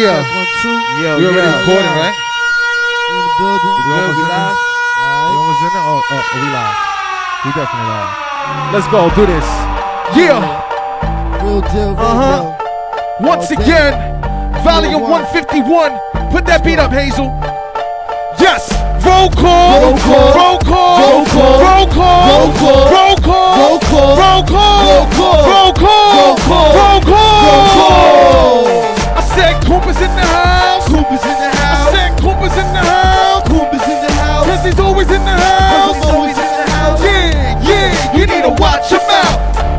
Yeah. Check one, two. We already recording, right? We in the building. We almost we in live? You almost in there? Oh, oh, oh, we live. We definitely live. Let's go. Do this. Yeah. Real deal, Uh-huh. Once Oh, again, Number 151. Put that beat up, Hazel. Yes. Roll call. Roll call. Roll call. Roll call. Roll call. Roll call. Roll call. Roll call. Roll call. Roll call. Roll call. Roll call. Roll call. Roll call. I said Cooper's in the house. Cooper's in the I house. said Cooper's in the house. Cooper's in the house. Cause he's always in the house. Cause I'm always in the house. Yeah, yeah, you need to watch your mouth.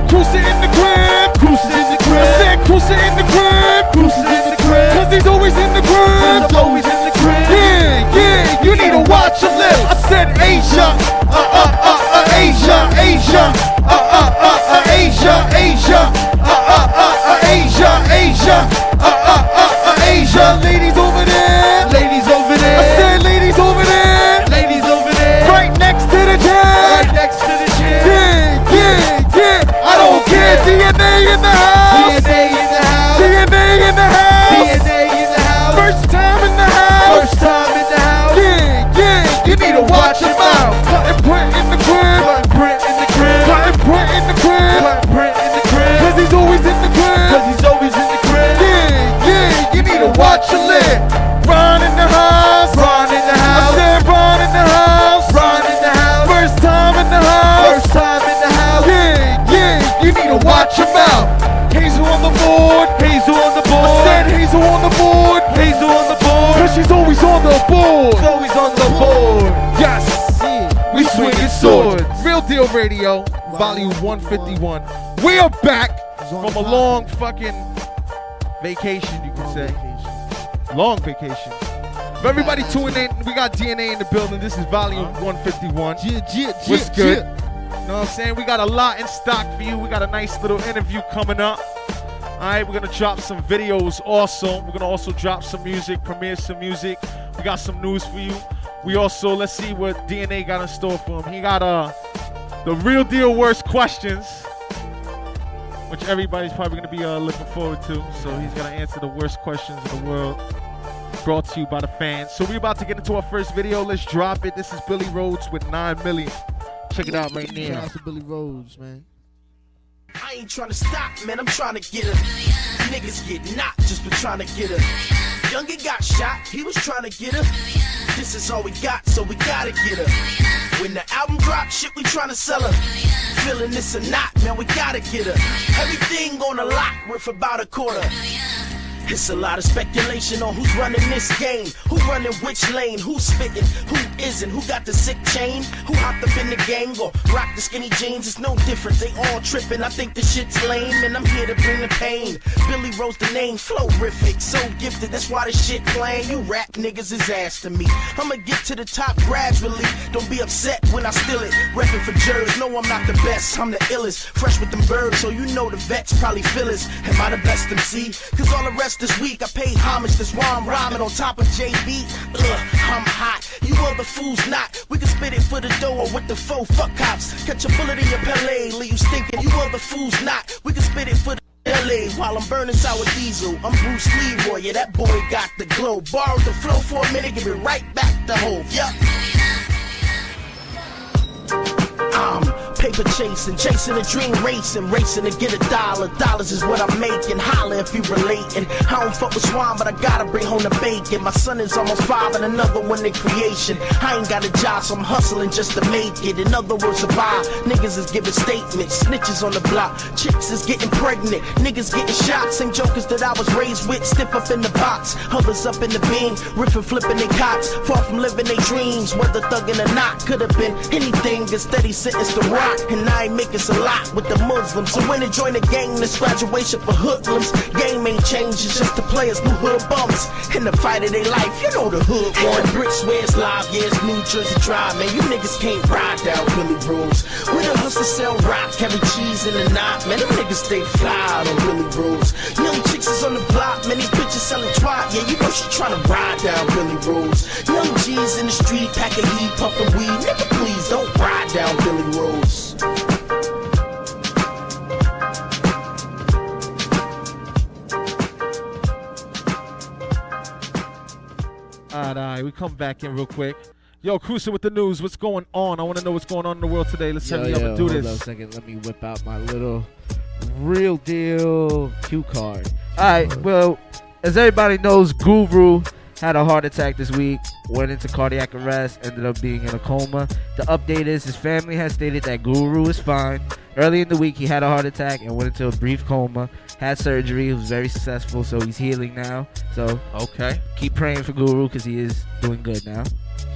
Cruising in the crib. Cruising in the I said cruising in the crib. Cruising in the crib. Cause he's always in the crib. Cause I'm always in the crib. Yeah, yeah, you need to watch your lips. I said Asia, uh, uh, uh, uh, Asia, Asia, uh, uh, uh, uh, Asia, Asia, uh, uh, uh, uh, Asia, Asia, uh, uh, uh, Ladies over there. Ladies over there. I said ladies over there. Ladies over there. Right next to the chair. Right next to the chair. Yeah, yeah, yeah. I don't care. DNA in the house. Watch your mouth. Hazel on the board. Hazel on the board. I said Hazel on the board. Hazel on the board. Cause she's always on the board. She's always on the board. Yes. Yeah. We swinging swords. Real Deal Radio, volume 151. We are back from a long fucking vacation, you could say. Long vacation. For everybody tuning in, we got DNA in the building. This is volume 151. Yeah, yeah, What's good? Know what I'm saying? We got a lot in stock for you. We got a nice little interview coming up. All right, we're gonna drop some videos also. We're gonna also drop some music, premiere some music. We got some news for you. We also let's see what DNA got in store for him. He got uh the real deal worst questions, which everybody's probably gonna be uh, looking forward to. So he's gonna answer the worst questions in the world. Brought to you by the fans. So we're about to get into our first video. Let's drop it. This is Billy Rhodes with 9 million. Check it out right Shout now. out to Billy Rhodes, man. I ain't trying to stop, man. I'm trying to get her. Niggas get knocked just for trying to get her. Youngin got shot, he was trying to get her. This is all we got, so we gotta get her. When the album drops, shit, we trying to sell her. Feeling this or not, man, we gotta get her. Everything on the lock worth about a quarter. It's a lot of speculation on who's running this game, who running which lane, who's spitting, who isn't, who got the sick chain, who hopped up in the gang or rock the skinny jeans. It's no different. They all tripping. I think the shit's lame, and I'm here to bring the pain. Billy Rose the name, flowrific, so gifted. That's why this shit playing. You rap niggas is ass to me. I'ma get to the top gradually. Don't be upset when I steal it. Reppin' for jurors. No, I'm not the best. I'm the illest. Fresh with them birds, so you know the vets probably feel us. Am I the best MC? Cause all the rest this week I pay homage. Why I'm rhyming on top of JB. Ugh, I'm hot. You other fools not. We can spit it for the dough or with the faux fuck cops. Catch a bullet in your Pele, leave you stinking. You other fools not. We can spit it for the LA while I'm burning sour diesel. I'm Bruce Leroy, yeah, that boy got the glow. Borrowed the flow for a minute, give it right back to Hove. Yup. I'm paper chasing, chasing a dream, racing, racing to get a dollar. Dollars is what I'm making. Holla if you relating. I don't fuck with swine, but I gotta bring home the bacon. My son is almost five and another one in creation. I ain't got a job, so I'm hustling just to make it. In other words, survive. Niggas is giving statements, snitches on the block. Chicks is getting pregnant, niggas getting shot. Same jokers that I was raised with, stiff up in the box. Others up in the beam, riffing, flipping their cots. Far from living their dreams, whether thugging or not. Could have been anything, a steady sentence to rock. And I ain't making a lot with the Muslims. So when they join the gang, this graduation for hoodlums. Game ain't changed, it's just the players, new hood bums. In the fight of their life, you know the hood one. Bricks where it's live, yeah, it's New Jersey Drive, man. You niggas can't ride down Billy Rules. We the hustle sell rock, carry cheese in the knot, man. Them niggas stay fly on Billy Rules. Young chicks is on the block, man. These bitches selling twat, yeah, you know she tryna ride down Billy Rules. Young G's in the street, packing heat, puffin' weed. Nigga, please don't ride down Billy Rules. right, all right. We come back in real quick. Yo, Cruiser with the news. What's going on? I want to know what's going on in the world today. Let's Yo, hurry up yo, and do hold on a second. Let me whip out my little real deal cue card. All right. Well, as everybody knows, Guru had a heart attack this week, went into cardiac arrest, ended up being in a coma. The update is his family has stated that Guru is fine. Early in the week, he had a heart attack and went into a brief coma. Had surgery. It was very successful, so he's healing now. So Okay. keep praying for Guru because he is doing good now.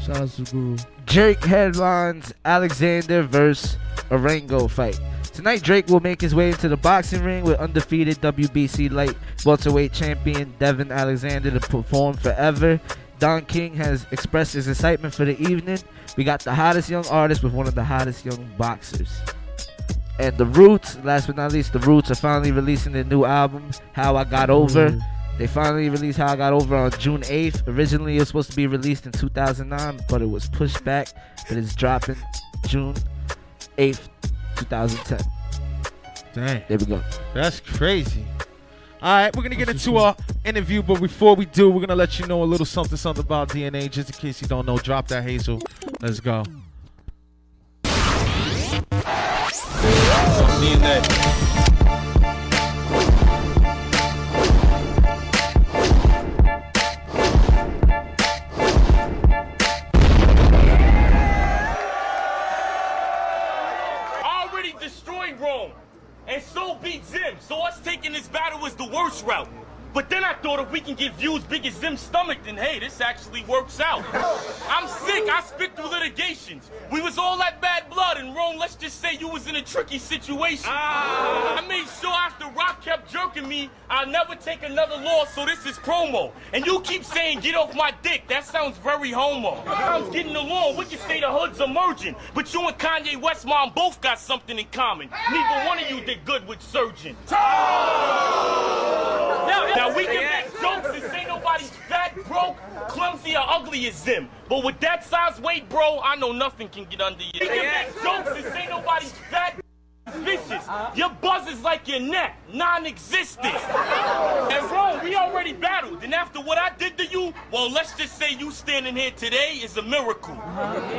Shout out to Guru. Drake headlines Alexander versus Urango fight. Tonight, Drake will make his way into the boxing ring with undefeated WBC light welterweight champion Devin Alexander to perform forever. Don King has expressed his excitement for the evening. We got the hottest young artist with one of the hottest young boxers. And the Roots, last but not least, the Roots are finally releasing their new album, How I Got mm. Over. They finally released How I Got Over on June 8th. Originally, it was supposed to be released in 2009, but it was pushed back. But it's dropping June 8th, 2010. Dang. There we go. That's crazy. All right, we're gonna get into our interview, but before we do, we're gonna let you know a little something, something about DNA, just in case you don't know. Drop that Hazel. Let's go. DNA. And so beat Zim. So us taking this battle was the worst route. But then I thought if we can get views big as Zim's stomach, then hey, this actually works out. I'm sick. I spit through litigations. We was all at bad blood in Rome. Let's just say you was in a tricky situation. Ah. I made sure after Rock kept jerking me, I'll never take another loss. So this is promo. And you keep saying get off my dick. That sounds very homo. I'm getting along. We can say the hood's emerging. But you and Kanye West mom both got something in common. Neither one of you did good with surgeon. Now we can make jokes and say nobody's fat, broke, clumsy, or ugly as them. But with that size weight, bro, I know nothing can get under you. We can make jokes and say nobody's fat, vicious. Your buzz is like your neck, non-existent. And Rome, we already battled. And after what I did to you, well, let's just say you standing here today is a miracle.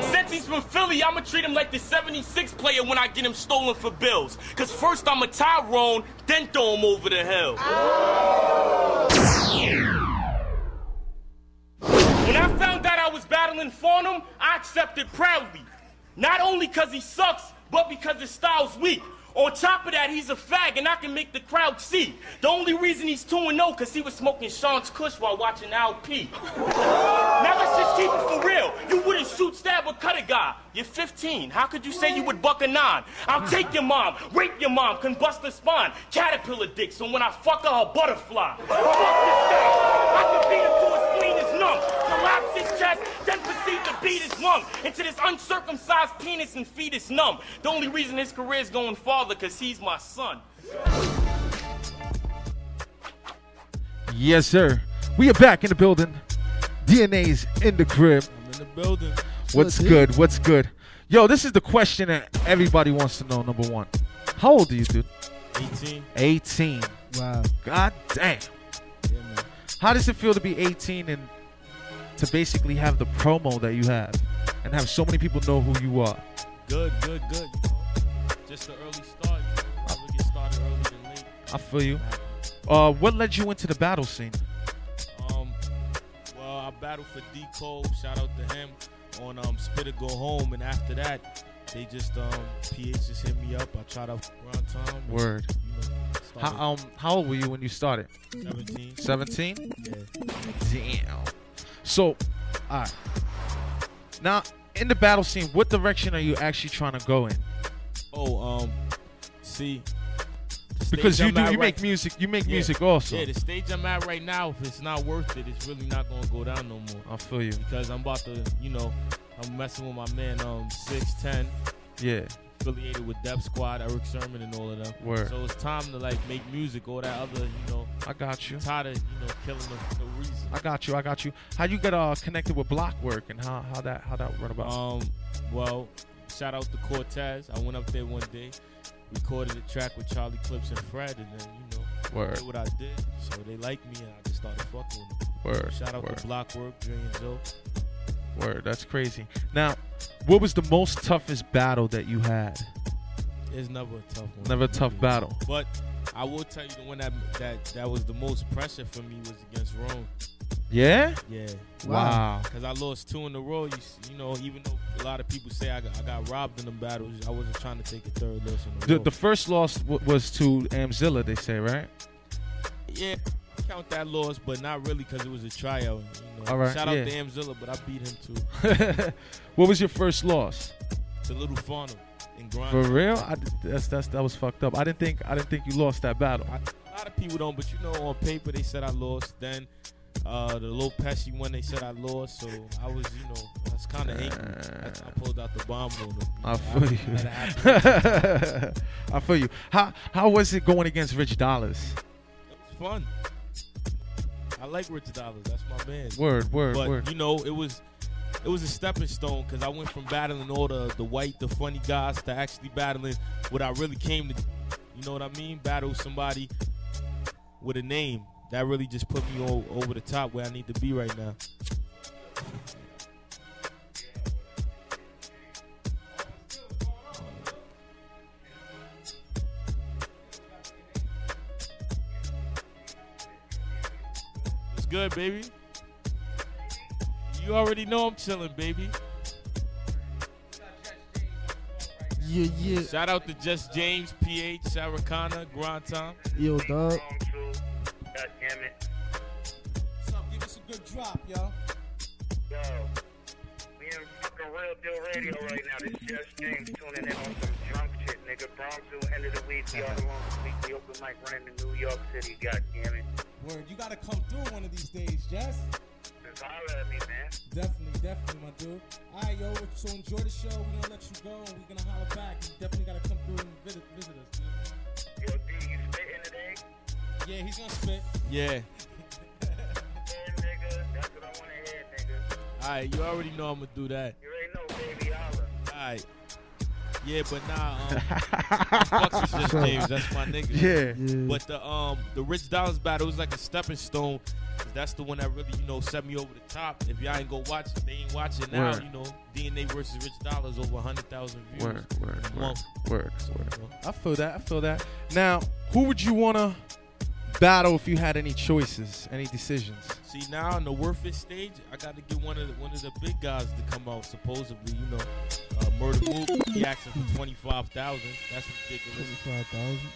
Since he's from Philly, I'ma treat him like the 76 player when I get him stolen for bills. Cause first I'm a Tyrone, then throw him over the hill. When I found out I was battling Farnham, I accepted proudly. Not only because he sucks, but because his style's weak. On top of that, he's a fag, and I can make the crowd see. The only reason he's 2 0 because he was smoking Sean's Kush while watching LP. now let's just keep it for real. You wouldn't shoot, stab, or cut a guy. You're 15. How could you say you would buck a nine? I'll take your mom, rape your mom, combust her spine, caterpillar dick, so when I fuck her, her butterfly. Fuck this. I can beat him to numb. Collapse his chest, then proceed to beat his lung. Into this uncircumcised penis and fetus numb. The only reason his career is going farther, cause he's my son. Yes, sir. We are back in the building. DNA's in the crib. I'm in the building. What's dude? good? What's good? Yo, this is the question that everybody wants to know. Number one, how old are you, dude? 18. 18. Wow. God damn. Yeah, man. How does it feel to be 18 and to basically have the promo that you have and have so many people know who you are? Good, good, good. Just the early start. Rather get started early than late. I feel you. Uh, what led you into the battle scene? Um, well, I battled for D Cole. Shout out to him on um Spit or Go Home, and after that, they just um PH just hit me up. I tried out around time. Word. You know, How, um, how old were you when you started? 17. 17? Yeah. Damn. So, alright. Now, in the battle scene, what direction are you actually trying to go in? Oh, um, see. Because you I'm do, you right- make music. You make Yeah. music also. Yeah, the stage I'm at right now, if it's not worth it, it's really not gonna go down no more. I feel you. Because I'm about to, you know, I'm messing with my man, um, six ten, Yeah. Affiliated with Def Squad, Erick Sermon, and all of them. Word. So it's time to like make music, all that other, you know, I got you. tired of, you know, killing them for no reason. I got you. I got you. How you get uh connected with Blockwork and how how that how that run about? Um, well, shout out to Cortez. I went up there one day, recorded a track with Charlie Clips and Fred, and then you know, Word. did what I did. So they liked me, and I just started fucking with them. Word. Shout out word. to Blockwork, Dre and Joe. Word. That's crazy. Now, what was the most toughest battle that you had? It's never a tough one. Never a tough battle. But I will tell you the one that that that was the most pressure for me was against Rome. Yeah. Yeah, Wow. because I lost two in a row. You, you know, even though a lot of people say I got, I got robbed in the battles, I wasn't trying to take a third loss in a The, row. the first loss w- was to Amzilla, they say, right? yeah, I count that loss, but not really because it was a tryout. You know. All right, Shout out yeah. to Amzilla, but I beat him too. what was your first loss? To Little Farnham in Grind. For real? I, that's that's that was fucked up. I didn't think I didn't think you lost that battle. I, a lot of people don't, but you know, on paper they said I lost. Then uh, the Lil Pesci one, they said I lost. So I was, you know, I was kind of angry. That's- I pulled out the bomb on them. I feel you. I feel you. How how was it going against Rich Dolarz? It was fun. I like Rich Dolarz. That's my man. Word, word, but word. you know, it was it was a stepping stone because I went from battling all the the white, the funny guys to actually battling what I really came to. You know what I mean? Battle somebody with a name that really just put me o- over the top where I need to be right now. Good, baby. You already know I'm chilling, baby. Yeah, yeah. Shout out to Just James, PH, Saracana, Grind Time. Yo, dog. God damn it. So give us a good drop, yo. Yo, we in fucking real deal radio right now. This is just James tuning in on some drunk shit, nigga. Bronxville, end of the week. We all along the weekly open mic running in New York City. God damn it. Word, you gotta come through one of these days, Jess. Just holler at me, man. Definitely, definitely, my dude. All right, yo. So enjoy the show. We're gonna let you go, and we're gonna holler back. You definitely gotta come through and visit, visit us. Dude. Yo, D, you spitting today? Yeah, he's gonna spit. Yeah. Yeah, nigga. That's what I want to hear, nigga. Alright, you already know I'm gonna do that. You already know, baby. Holler. Alright. Yeah, but nah, um, I fucks with Just James. That's my nigga. yeah. Yeah. But the um the Rich Dolarz battle was like a stepping stone. 'cause that's the one that really, you know, set me over the top. If y'all ain't go watch it, they ain't watching now, Word. you know, DNA versus Rich Dolarz over 100,000 views. Word, word, in word, word, word. I feel that. I feel that. Now, who would you want to battle if you had any choices, any decisions? See now in the worth it stage, I got to get one of the, one of the big guys to come out. Supposedly, you know, uh, Murda Mook. He asking for twenty five thousand. That's ridiculous. Twenty-five thousand.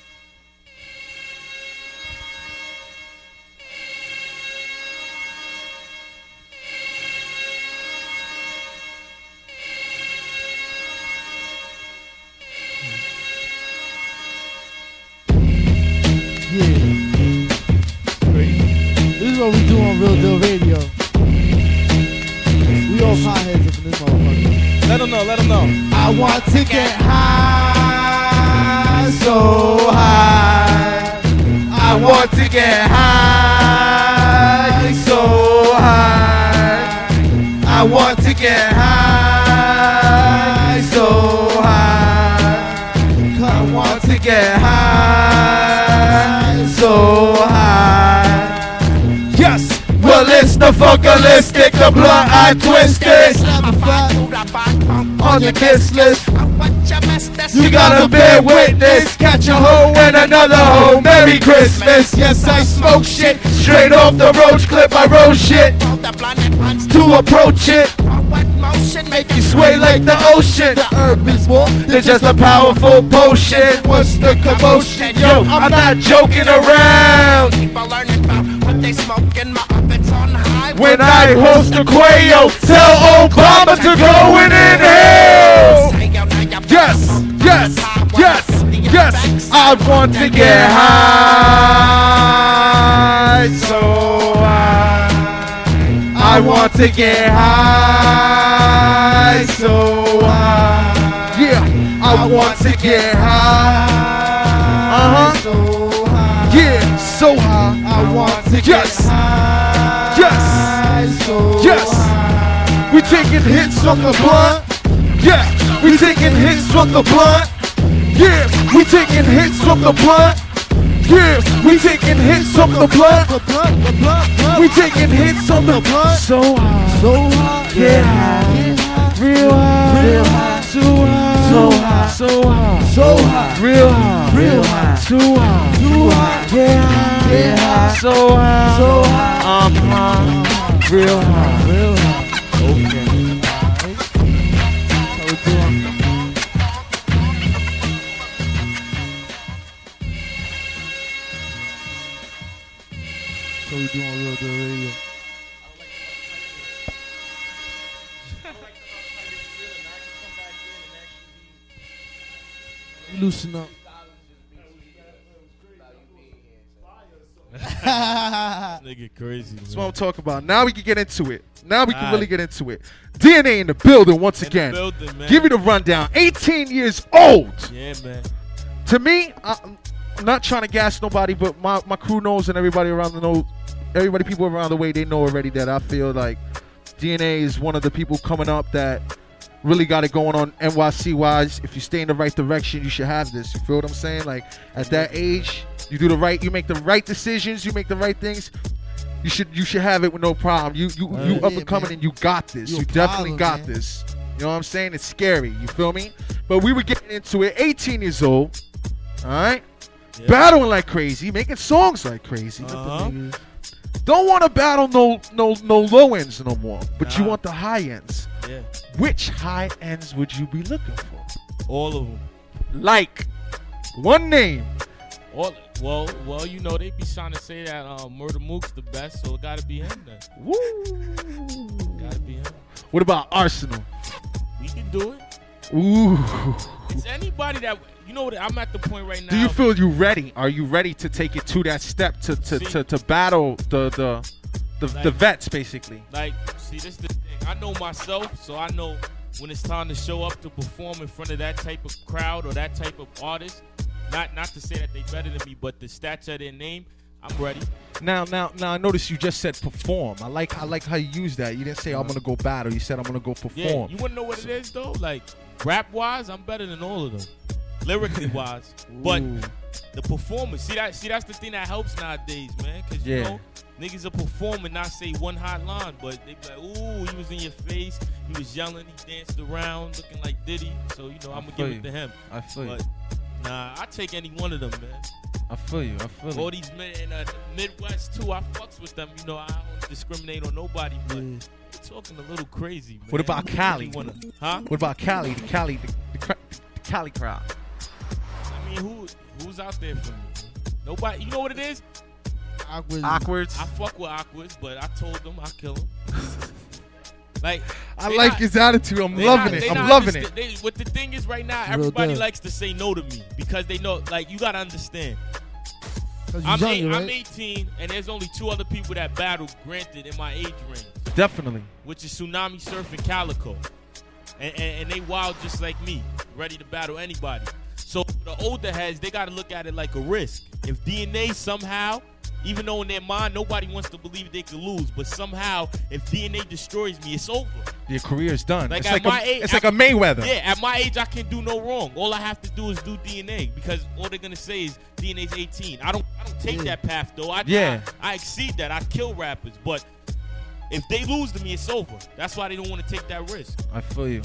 It's the blunt I twist it on your kiss list. You gotta bear witness. Catch a hoe and another hoe. Merry Christmas. Yes, I smoke shit straight off the roach clip. I roll shit to approach it. Make you sway like the ocean. The herb is more than just a powerful potion. What's the commotion? Yo, I'm not joking around. When I host a Quayo, tell Obama to go in and inhale. Yes, yes, yes, yes. I want to get high, so high. I want to get high, so high. Yeah, I want to get high. Uh huh. So high. Yeah, so high. I want to get high. Yes. Yes. We taking hits from the blunt. Yeah, we taking hits from the blunt. Yeah, we taking hits from the blunt. Yeah, we taking hits on the blood. We taking hits on the blood. So high, So high, get high, real high, real high, so high, so high, so high, so high, real high, real high, too high, too high, get high, so high, so high, I'm high, real high. real high. Okay. That's how we doing. So we doing real good radio. Loosen up. Nigga crazy. That's man. what I'm talking about. Now we can get into it. Now we can Alright. really get into it. DNA in the building once In the again. building, man. Give me the rundown. 18 years old. Yeah, man. To me, I, I'm not trying to gas nobody, but my, my crew knows and everybody around the know, everybody people around the way they know already that I feel like DNA is one of the people coming up that really got it going on NYC wise. If you stay in the right direction, you should have this. You feel what I'm saying? Like at that age, you do the right, you make the right decisions, you make the right things. You should you should have it with no problem. You you Uh, you up and coming man. and you got this. You You, definitely problem, got man. this. You know what I'm saying? It's scary. You feel me? But we were getting into it. 18 years old. All right. Yeah. Battling like crazy, making songs like crazy. Uh-huh. Don't want to battle no no no low ends no more, but you want the high ends. Yeah. Which high ends would you be looking for? All of them. Like one name. All well, well, you know they be trying to say that uh, Murda Mook's the best, so it gotta be him then. Woo. Gotta be him. What about Arsonal? We can do it. Ooh. It's anybody that you know. What, I'm at the point right now. Do you feel you ready? Are you ready to take it to that step to to, See- to, to battle the the the, the vets basically? Like, see, this the thing. I know myself, so I know when it's time to show up to perform in front of that type of crowd or that type of artist. Not not to say that they better than me, but the stature of their name, I'm ready. Now, now, now. I noticed you just said perform. I like, I like how you use that. You didn't say I'm gonna go battle. You said I'm gonna go perform. Yeah, perform. you wanna know what it is though? Like rap wise, I'm better than all of them. Lyrically wise, but the performance. See that? See that's the thing that helps nowadays, man. Cause you Yeah. know niggas are performing, not say one hot line, but they be like, ooh, he was in your face, he was yelling, he danced around, looking like Diddy. So you know, I'm gonna give you. it to him. I feel you. Nah, I take any one of them, man. I feel you. I feel you. All these men in uh, Midwest too, I fucks with them. You know, I don't discriminate on nobody, but they talking a little crazy, man. What about Cali? you Wanna, huh? What about Cali? The Cali, the, the, the Cali crowd. I mean, who who's out there for me? Nobody. You know what it is? Awkward. Awkward. I fuck with awkwards, but I told them I kill them. like I like not- his attitude. I'm loving not- it. I'm loving it. They, what the thing is right now, everybody likes to say no to me because they know. Like you gotta understand. I'm, you eight, younger, I'm 18, and there's only two other people that battle. Granted, in my age range, Definitely. which is Tsunami Surf and Calico, and, and, and they wild just like me, ready to battle anybody. So the older heads, they gotta look at it like a risk. If DNA somehow, even though in their mind nobody wants to believe they could lose, but somehow if DNA destroys me, it's over. Your career's done. Like it's at like my a, age- it's like I- a Mayweather. Yeah, at my age, I can do no wrong. All I have to do is do DNA because all they're gonna say is DNA's 18. I don't, I don't take Yeah. that path though. I, Yeah. I, I exceed that. I kill rappers, but if they lose to me, it's over. That's why they don't want to take that risk. I feel you.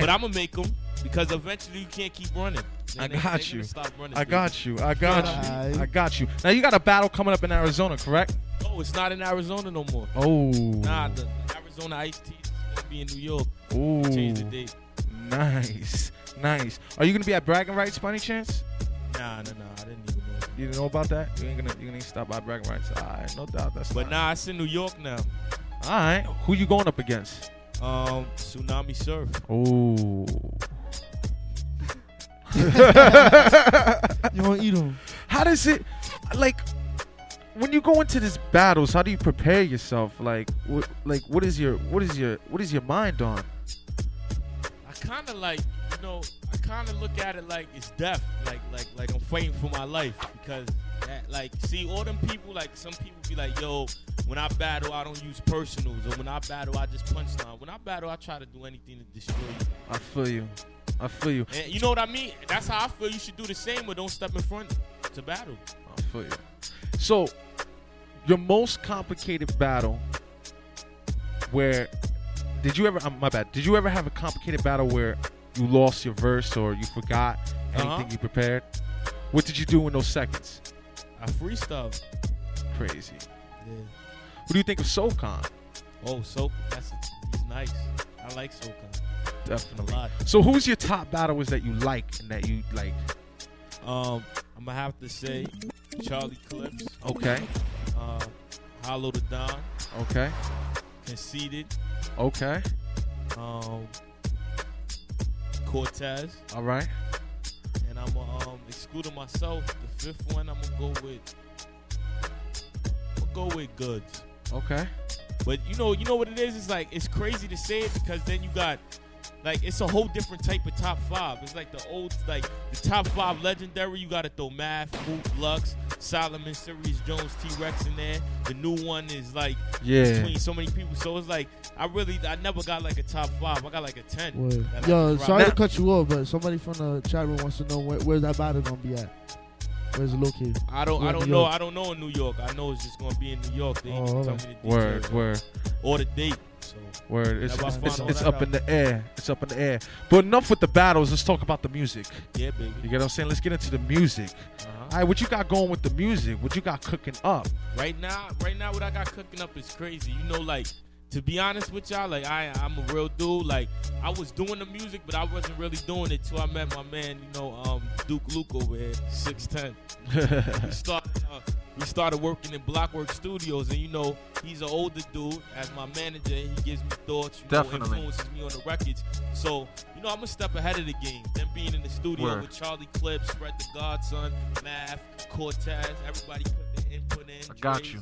But I'm gonna make them because eventually you can't keep running. I They- they- got they you. Stop running, I got you. I got Alright. you. I got you. Now you got a battle coming up in Arizona, correct? Oh, it's not in Arizona no more. Oh. Nah, the Arizona Ice Tea is gonna be in New York. Oh. Change the date. Nice. Nice. Are you gonna be at Bragging Rights by any chance? Nah, nah, nah. I didn't even know. You didn't know about that? You ain't gonna you gonna stop by Bragging Rights. Alright, no doubt. That's But fine. nah, it's in New York now. Alright. Who you going up against? Um, Tsunami Surf. Oh. You want to eat them? how does it like when you go into these battles how do you prepare yourself like what like what is your what is your what is your mind on I kind of like, you know, I kind of look at it like it's death, like like like I'm fighting for my life because that, like see all them people like some people be like, yo, when I battle I don't use personals or when I battle I just punch line. When I battle I try to do anything to destroy you. i feel you i feel you And you know what I mean? That's how I feel. You should do the same, but don't step in front. to battle. I feel you. So, your most complicated battle, where did you ever? Um, my bad. Did you ever have a complicated battle where you lost your verse or you forgot anything Uh-huh. you prepared? What did you do in those seconds? I freestyle. Crazy. Yeah. What do you think of SoCon? Oh, so that's he's nice. I like Sokan Definitely. a lot. So, who's your top battlers that you like and that you like? Um, I'm gonna have to say Charlie Clips, Okay. uh, Hollow the Don, Okay. Conceited, Okay. um, Cortez, All right. and I'm um excluding myself. The fifth one, I'm gonna go with. I'm gonna go with Goodz. Okay. But you know, you know what it is. It's like it's crazy to say it because then you got like it's a whole different type of top five. It's like the old, like the top five legendary. You got to throw Math, Mook, Lux, Solomon, Serius Jones, T Rex in there. The new one is like Yeah. between so many people. So it's like I really, I never got like a top five. I got like a ten. Word. that I Yo, can rock. sorry to cut you off, but somebody from the chat room wants to know where, where's that battle gonna be at? Where's it located? I don't, I don't know. I don't know in New York. I know it's just gonna be in New York. They ain't Oh, even tell me the Word. details Word. or the date. Word. It's, it's, it's, it's up in the air. It's up in the air. But enough with the battles. Let's talk about the music. yeah, baby. You get what I'm saying? Let's get into the music. Uh-huh. All right, what you got going with the music? What you got cooking up? Right now, right now, what I got cooking up is crazy. You know, like to be honest with y'all, like I, I'm a real dude. Like I was doing the music, but I wasn't really doing it till I met my man. You know, um, Duke Luke over here, six ten. we started, uh, we started working in Blockwork Studios, and you know, he's an older dude. As my manager, he gives me thoughts. You Definitely. know, influences me on the records. So you know, I'm a step ahead of the game. Them being in the studio Word. with Charlie Clips, Fred the Godson, Math, Cortez, everybody put their input in. I got you.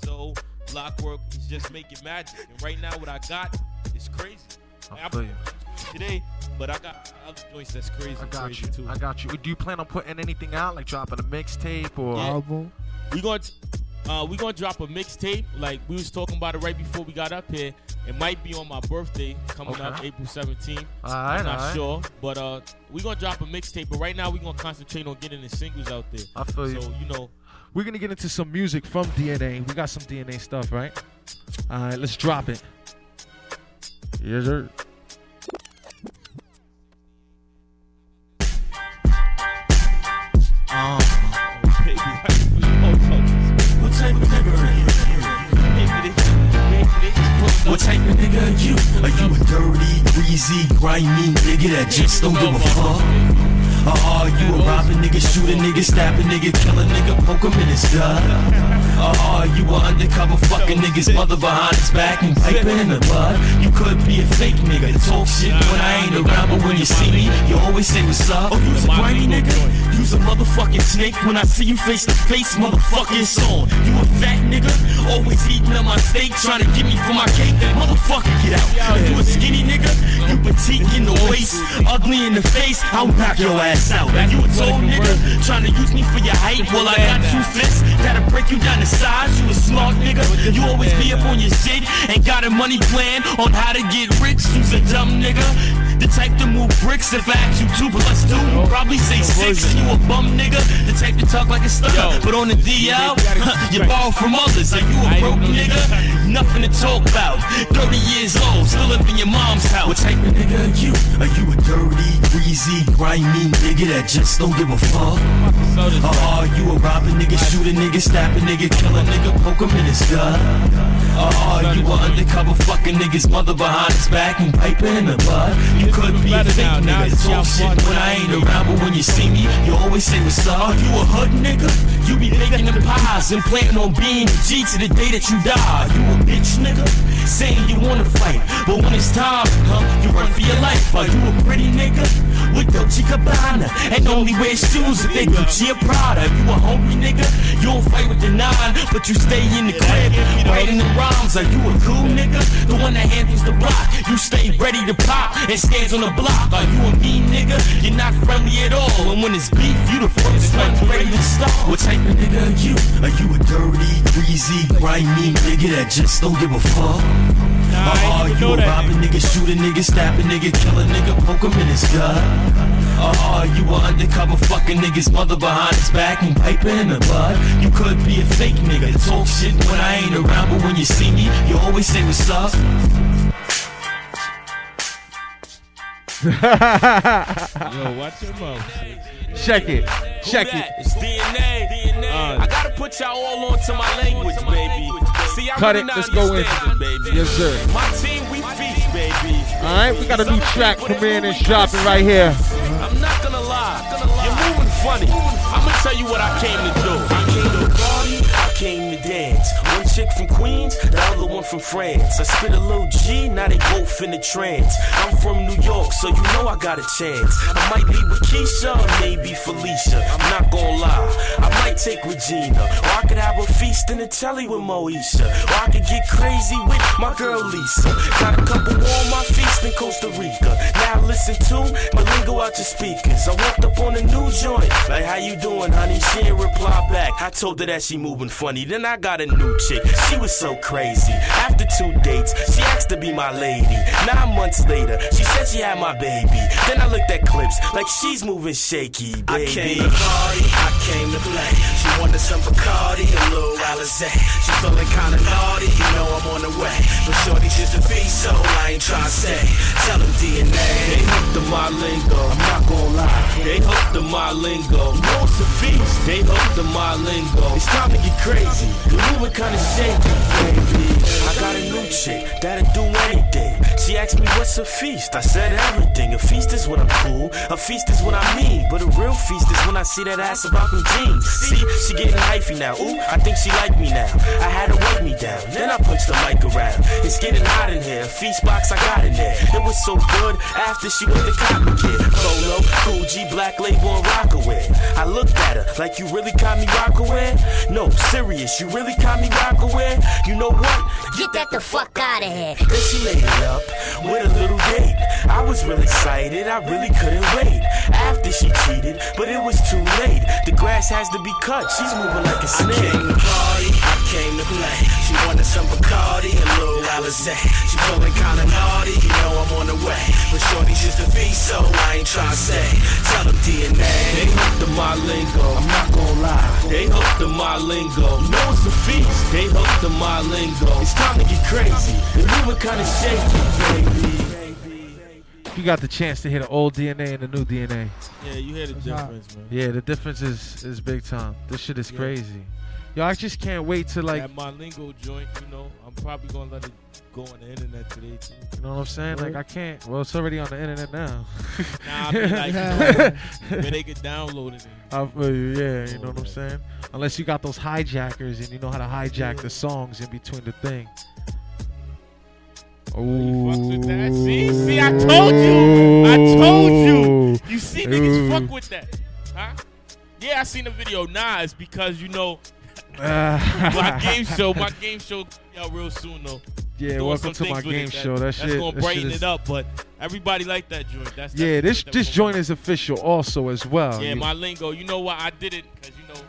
Zoe, Blockwork is just making magic. And right now, what I got is crazy. I I'm feel you. today, but I got other joints that's crazy. I got crazy you. too. I got you. Do you plan on putting anything out, like dropping a mixtape or? Yeah. Album? We going uh, we gonna drop a mixtape. Like we was talking about it right before we got up here. It might be on my birthday coming up April 17th. All right, I'm not all right. sure, but uh, we gonna drop a mixtape. But right now, we gonna concentrate on getting the singles out there. I feel you. So you know, We're gonna get into some music from DNA. We got some DNA stuff, right? All right, let's drop it. Yes, sir. what type of nigga? What type of nigga are you? Are you a dirty, greasy, grimy nigga that just don't give a fuck? Or are you a robbing nigga, shoot a nigga, stab a nigga, kill a nigga, poke him in his gut? Are you a undercover fucking nigga's mother behind his back and piping in the butt? You could be a fake nigga, talk shit when I ain't around, but when you see me, you always say what's up. Oh, you's a grimy nigga? You's a motherfucking snake when I see you face to face, motherfucking on. You a fat nigga? Always eating up my steak, trying to get me for my cake. Motherfucker, get out. You a skinny nigga? You petite in the waist, ugly in the face. I'll knock your ass out. You a tall nigga? Trying to use me for your height? Well, I got two fists that'll break you down to You a smart nigga? You always be up on your shit. Ain't got a money plan on how to get rich. You's a dumb nigga. The type to move bricks if I ask you two plus two, you probably say six. You a bum nigga, the type to talk like a star, but on the DL, you borrow from others. Are you a broke nigga? Nothing to talk about. 30 years old, still live in your mom's house. What type of nigga are you? Are you a dirty, greasy, grimy nigga that just don't give a fuck? Or are you a robbing nigga, shoot a nigga, stab a nigga, kill a nigga, poke him in his gut? Or are you a undercover fucking nigga's mother behind his back and piping in the butt? You could be a fake nigga, it's shit when I ain't around, but when you see me, you always say what's up. You a hood nigga? You be making them pies and planning on being a G to the day that you die. You a bitch nigga? Saying you wanna fight, but when it's time, huh, you run for your life. Are you a pretty nigga? With Dolce Gabbana and only wear shoes if they Gucci or Prada. You a hungry nigga? You don't fight with the nine, but you stay in the crib writing the rhymes. Are you a cool nigga? The one that handles the block. You stay ready to pop and stands on the block. Are you a mean nigga? You're not friendly at all. And when it's beef, you the first one ready to start. What type of nigga are you? Are you a dirty, greasy, grimy nigga that just don't give a fuck? Nah, or are you a robbing nigga, shoot a nigga, stab a nigga, kill a nigga, poke him in his gut? Or are you a undercover fucking nigga's mother behind his back and piping in the bud? You could be a fake nigga, talk shit when I ain't around, but when you see me, you always say what's up. Yo, watch your mouth. Check it. Check that? it. It's DNA. DNA. Uh, I gotta put y'all all onto my language, baby. See, I Cut really it. not Let's go in. understand it, baby. Yes, sir. My team, we feast, baby. All right, we got a new track premiering and dropping right here. I'm not gonna lie, you're moving funny. I'm gonna tell you what I came to do. I came to party, I came to dance. Chick from Queens, the other one from France. I spit a little G, now they both in the trance. I'm from New York, so you know I got a chance. I might be with Keisha or maybe Felicia. I'm not gonna lie, I might take Regina. Or I could have a feast in the telly with Moesha. Or I could get crazy with my girl Lisa. Got a couple on my feast in Costa Rica. Now listen to my lingo out your speakers. I walked up on a new joint. Like, how you doing, honey? She didn't reply back. I told her that she moving funny. Then I got a new chick. She was so crazy. After two dates, she asked to be my lady. Nine months later, she said she had my baby. Then I looked at clips like she's moving shaky, baby. I came to party, I came to play. She wanted some Bacardi, a little Alizé. She feeling kinda naughty, you know I'm on the way. But shorty's just a feast, so I ain't tryna stay. Tell them They DNA. hooked to my lingo, I'm not gonna lie. They hooked to my lingo. No, it's a feast. They hooked to my lingo. It's time to get crazy. You're moving kinda shaky, baby. I got a new chick that'll do anything. She asked me what's a feast. I said everything. A feast is when I'm cool. A feast is what I mean. But a real feast is when I see that ass about them jeans. See, she getting hyphy now. Ooh, I think she like me now. I had her wait me down. Then I punched the mic around. It's getting hot in here. Feast box I got in there. It was so good after she went to copycat. Polo, Cool G, Black Label, and Rockaway. I looked at her like you really caught me Rockaway. No, serious, you really caught me Rockaway. You know what? Get that the fuck out of here. Then she laid it up with a little date. I was real excited, I really couldn't wait. After she cheated, but it was too late. The grass has to be cut, she's moving like a snake. came to party, I came to play. She wanted some Bacardi, a little Alizé. She feeling kinda naughty, you know I'm on the way. But shorty's just a feast, so I ain't tryna stay. Tell them They DNA. hooked to my lingo, I'm not gonna lie. They hooked to my lingo. No, it's a feast. They hooked to my lingo. It's time to get crazy. The moving kinda shaky, baby. You got the chance to hear the old DNA and the new DNA. Yeah, you hear the difference, man. Yeah, the difference is is big time. This shit is Yeah. crazy. Yo, I just can't wait to like, that my lingo joint, you know, I'm probably gonna let it go on the internet today too. you know what I'm saying? Like, I can't. Well, it's already on the internet now. Nah, I mean like, you know, where they could download it. I feel you, yeah, you know what I'm saying? Unless you got those hijackers and you know how to hijack the songs in between the thing. You fucks with that? See, see, I told you, I told you. You see, niggas Ooh. fuck with that, huh? Yeah, I seen the video. Nah, it's because you know Uh, my my game show. My game show out real soon though. Yeah, Doing welcome to my game show. That That's shit. gonna that brighten is- it up, but everybody like that joint. That's, that's Yeah, this joint that this joint is official also as well. Yeah, You- my lingo. You know why I did it? Because you know,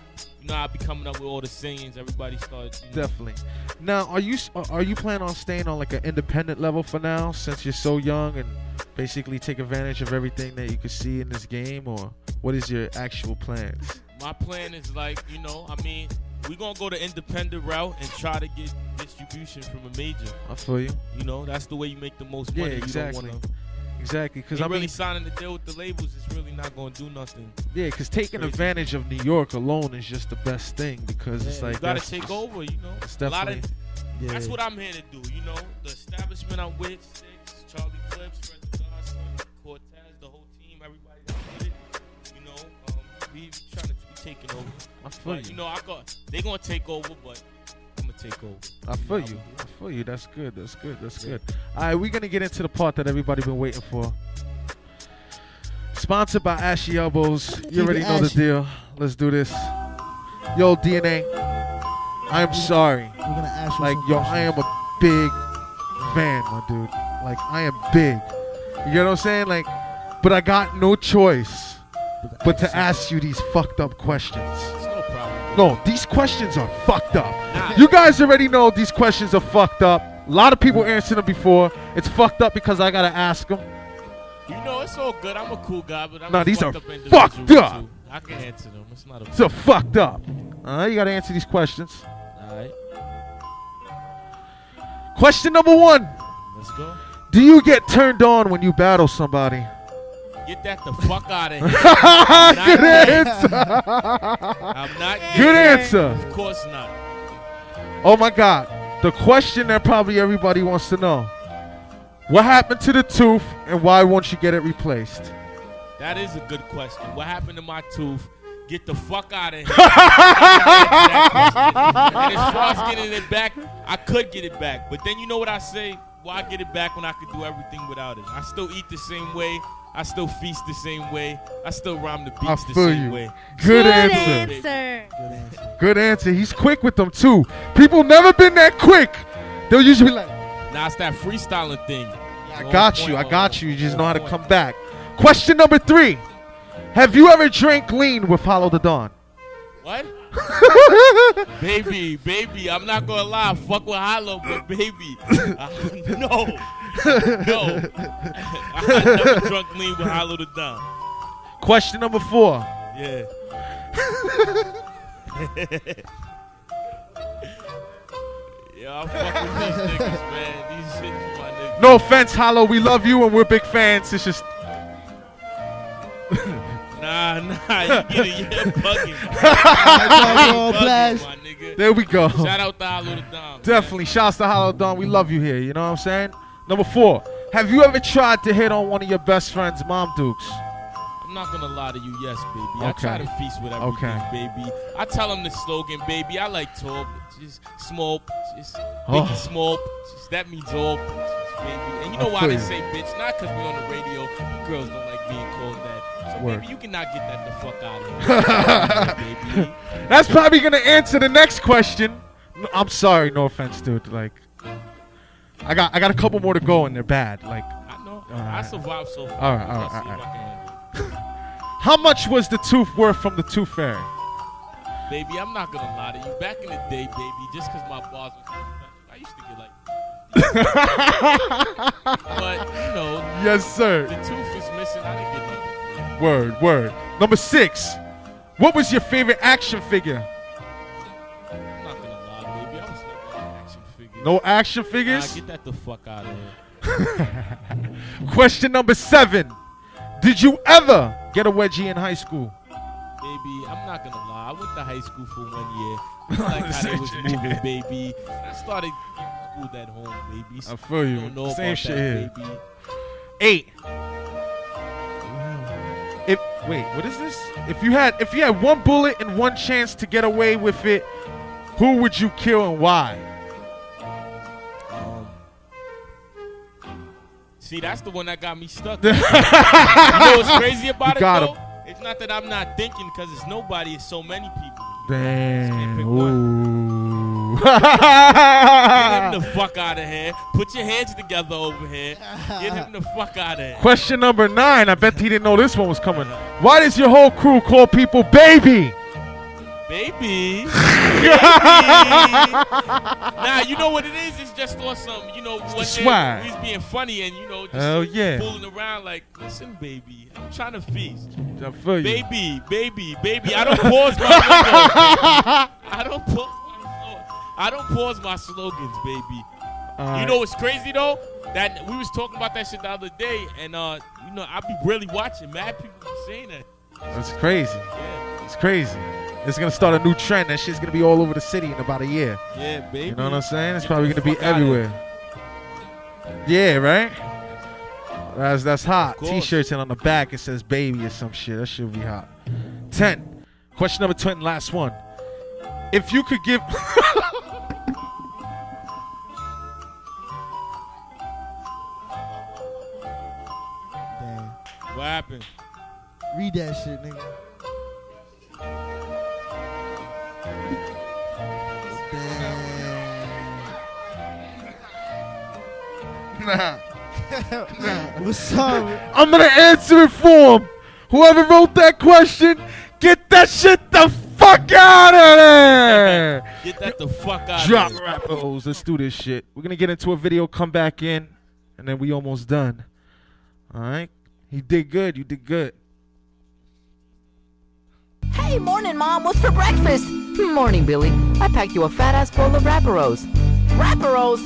you know, I be coming up with all the sayings. Everybody starts. You know, Definitely. Now, are you uh, are you planning on staying on like an independent level for now, since you're so young, and basically take advantage of everything that you could see in this game, or what is your actual plans? my plan is like, you know, I mean, we gonna go the independent route and try to get distribution from a major. I feel you. You know, that's the way you make the most money. Yeah, exactly. You don't wanna, Exactly, because Ain't I really mean, signing the deal with the labels is really not gonna do nothing. yeah, because taking Crazy. advantage of New York alone is just the best thing because it's like you gotta take over. You know, It's a lot definitely. of yeah. that's what I'm here to do. You know, the establishment I'm with, Six, Charlie Clips, feel But you. you know, I got they gonna take over, but I'm gonna take over. I feel know, you. I'm feel you. That's good. That's good. That's good. All right, we're gonna get into the part that everybody been waiting for. Sponsored by Ashy Elbows. You already it know the deal. Let's do this. Yo, DNA. I am sorry. We're gonna ask you Like, yo, questions. I am a big fan, my dude. Like, I am big. You know what I'm saying? Like, but I got no choice but to ask you these fucked up questions. It's no these questions are fucked up. You guys already know these questions are fucked up. A lot of people answered them before. It's fucked up because I gotta ask them. You know, it's all good. I'm a cool guy, but I'm Nah, a these fucked are up fucked up. too. I can answer them. It's not a. So fucked up. All right, you got to answer these questions. All right, Question number one let's go. Do you get turned on when you battle somebody? Get that the fuck out of here. Good answer. I'm not. Good answer. Of course not. Oh my God. The question that probably everybody wants to know What happened to the tooth and why won't you get it replaced? That is a good question. What happened to my tooth? Get the fuck out of here. and as far as getting it back, I could get it back. But then you know what I say? Why get it back when I could do everything without it? I still eat the same way. I still feast the same way. I still rhyme the beats the feel same you. way. Good answer. answer. Good answer. He's quick with them too. People never been that quick. They'll usually be like, Now it's that freestyling thing. I got you. I got you. You just know how to come back. Question number three. Have you ever drank lean with Hollow the Don? What? baby, baby, I'm not gonna lie, fuck with Hollow, but baby, uh, no, no, I never drunk lean with Hollow the Don. Question number four. Yeah. yeah, I'm fucking with these niggas, man. These shit, my niggas. No offense, Hollow. We love you and we're big fans. It's just Nah, nah, you get it, you're bugging. Alright, You y'all, bugging, blast. my nigga. there we go. Shout out to Hollow the Don. Definitely. Shouts to Hollow Don. We love you here. You know what I'm saying? Number four. Have you ever tried to hit on one of your best friend's mom dukes? I'm not gonna lie to you, yes, baby. Okay. I try to feast with everything, Okay. baby. I tell them the slogan, baby. I like tall, just small, just Oh. big small. Just, that means all, just, baby. And you know why they say bitch? Not because we on the radio. You girls don't like being called that. Word. baby, you cannot get that the fuck out of here. That's probably gonna answer the next question. I'm sorry, no offense, dude. Like, I got I got a couple more to go, and they're bad. Like, I know. I survived so far. All right, all right, all if I can handle it. how much was the tooth worth from the Tooth Fairy? Baby, I'm not gonna lie to you. Back in the day, baby, just because my bars was, I used to get like. but you know, Yes, sir. the tooth is missing. I didn't get nothing. Word, word. Number six. What was your favorite action figure? I'm not gonna lie, baby. I was never an action figure. No action Nah, figures. get that the fuck out of here. Question number seven. Did you ever get a wedgie in high school? Baby, I'm not gonna lie. I went to high school for one year. I like how they was moving, baby. I started school at home, baby. I feel you. Same shit that. Eight. If wait, what is this? If you had if you had one bullet and one chance to get away with it, who would you kill and why? Um, see, that's the one that got me stuck. you know what's crazy about You it though? him. It's not that I'm not thinking because it's nobody. It's so many people. Damn. Get him the fuck out of here. Put your hands together over here. Get him the fuck out of here. Question number nine. I bet he didn't know this one was coming. Why does your whole crew call people baby? Baby. Baby. nah, you know what it is? It's just on some, you know, swag. we being funny and, you know, just Hell yeah. fooling around like, listen, baby, I'm trying to feast. I feel you. Baby, baby, baby. I don't pause my. I don't pause. I don't pause my slogans, baby. You know what's crazy though? That we was talking about that shit the other day, and uh, you know, I be really watching. Mad people be saying that. It's crazy. Yeah, It's crazy. It's gonna start a new trend. That shit's gonna be all over the city in about a year. yeah, baby. You know what I'm saying? It's Get probably gonna be fuck outta here. everywhere. Yeah, right. That's that's hot. T-shirts and on the back it says "baby" or some shit. That should be hot. Ten. Question number ten. Last one. If you could give. What happened? Read that shit, nigga. nah. What's up? I'm gonna answer it for him. Whoever wrote that question, get that shit the fuck out of there. Get that the fuck out. Drop of here. rapper hoes. Let's do this shit. We're gonna get into a video, come back in, and then we almost done. All right. You did good. You did good. Hey, morning, Mom. What's for breakfast? Morning, Billy. I packed you a fat ass bowl of Rapparos. Rapparos?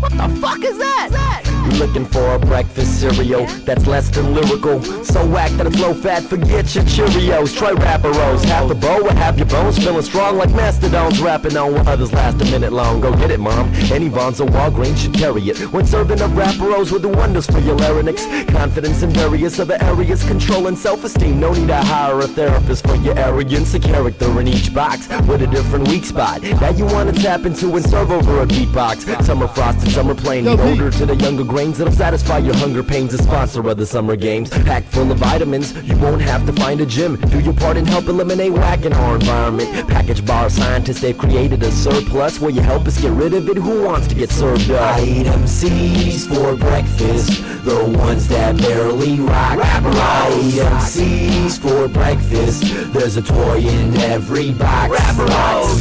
What the fuck is that? You looking for a breakfast cereal that's less than lyrical? So whack that it's low fat, forget your Cheerios. Try Rapparos, half the bowl or have your bones feeling strong like Mastodons. Rapping on while others last a minute long. Go get it, mom. Any Vons or Walgreens should carry it. When serving up Rapparos will do wonders for your larynx. Confidence in various other areas, control and self-esteem. No need to hire a therapist for your arrogance. A character in each box with a different weak spot. That you wanna tap into and serve over a beatbox. Summer frosted, and summer plain. The odor to the younger grains that'll satisfy your hunger pains. A sponsor of the summer games. Packed full of vitamins, you won't have to find a gym. Do your part and help eliminate whack in our environment. Package bar scientists, they've created a surplus where you help us get rid of it. Who wants to get served up? I eat MCs for breakfast, the ones that barely rock. I eat MCs for breakfast. There's a toy in every box.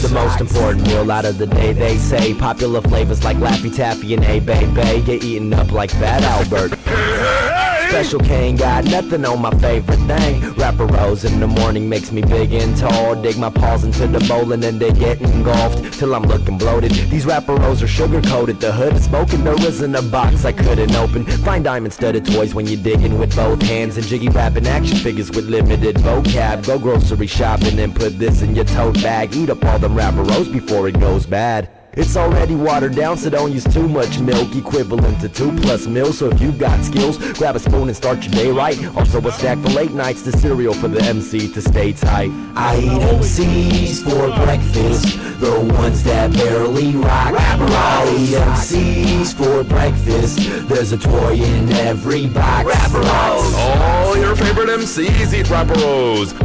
The most important meal out of the day, they say. Popular flavors like Laffy Taffy and A Bay Bay get eaten like Fat Albert. Special K ain't got nothing on my favorite thing. Rapparos in the morning makes me big and tall. Dig my paws into the bowl and then they get engulfed till I'm looking bloated. These Rapparos are sugar coated. The hood is smoking. There isn't a box I couldn't open. Find diamond studded toys when you're digging with both hands and jiggy rapping action figures with limited vocab. Go grocery shopping and put this in your tote bag. Eat up all them Rapparos before it goes bad. It's already watered down, so don't use too much milk, equivalent to two plus meals. So if you've got skills, grab a spoon and start your day right. Also a snack for late nights, the cereal for the MC to stay tight. I eat MCs for breakfast, the ones that barely rock. I eat MCs for breakfast, there's a toy in every box. All your favorite MCs eat Rapparos.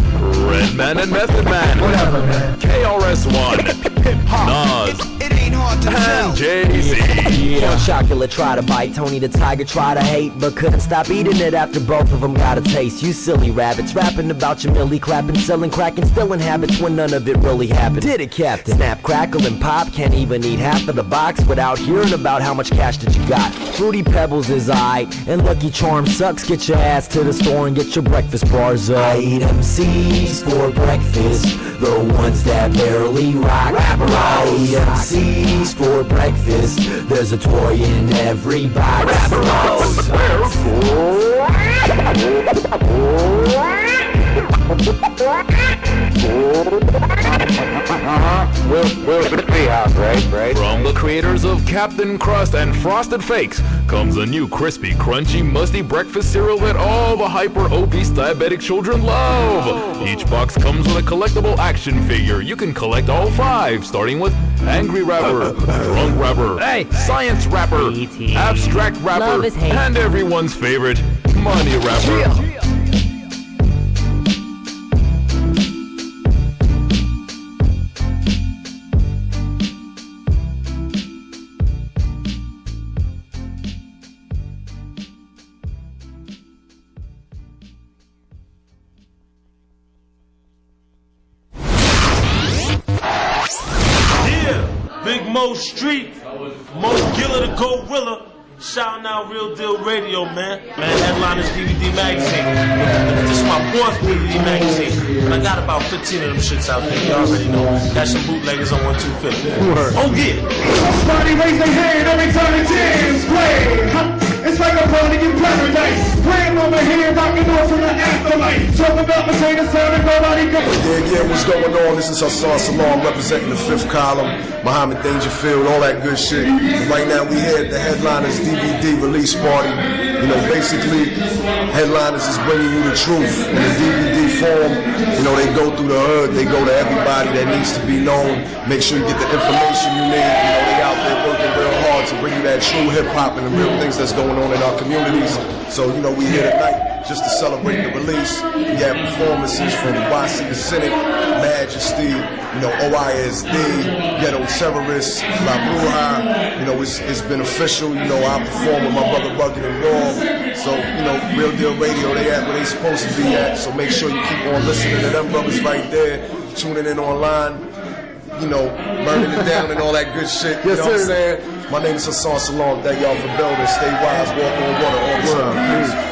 Redman and Method Man. Whatever, man. KRS-One. Nas. It ain't hard to And Jay-Z. Yeah. Chocolate try to bite, Tony the Tiger try to hate, but couldn't stop eating it after both of them got a taste. You silly rabbits, rapping about your millie clapping, selling crack and stealing habits when none of it really happened. Did it, Captain? Snap, crackle, and pop, can't even eat half of the box without hearing about how much cash that you got. Fruity Pebbles is aight, and Lucky Charm sucks. Get your ass to the store and get your breakfast bars up. I eat MCs for breakfast, the ones that barely rock. Eat MCs for breakfast, there's a toy in every box. Will, Will Treehouse, right? Right. From the creators of Captain Crust and Frosted Fakes comes a new crispy, crunchy, musty breakfast cereal that all the hyper obese diabetic children love. Each box comes with a collectible action figure. You can collect all five, starting with Angry Rapper, Drunk Rapper, Science Rapper, Abstract Rapper, Love is hate. and everyone's favorite, Money Rapper. Gilla the Gorilla. Shouting out Real Deal Radio, man. Man, headliners DVD magazine. This is my fourth DVD magazine. And I got about 15 of them shits out there. You all already know. Got some bootleggers on 125. Oh, yeah. Somebody raise their hand every time the jams play. It's like a party in paradise. Playing over here, knocking off from the afterlife. Talking about Mercedes sound and nobody goes. Yeah, yeah, what's going on? This is Hassan Salam representing the fifth column, Muhammad Dangerfield, all that good shit. Right now we here at the Headliners DVD release party. You know, basically, Headliners is bringing you the truth in the DVD form. You know, they go through the hood, they go to everybody that needs to be known. Make sure you get the information you need. You know, they out there working real hard to bring you that true hip hop and the real things that's going on in our communities. So, you know, we here tonight just to celebrate the release. We had performances from the Cynic, Majesty, you know, OISD, Ghetto Terrorists, La Bruja. You know, it's, it's been official. You know, I perform with my brother Rugged and Raw. So, you know, Real Deal Radio, they at where they supposed to be at. So make sure you keep on listening to them brothers right there, tuning in online you know, burning it down and all that good shit. You Yes, know what I'm sir. saying? My name is Hassan Salam. Thank y'all for building. Stay wise, walk on water all the time.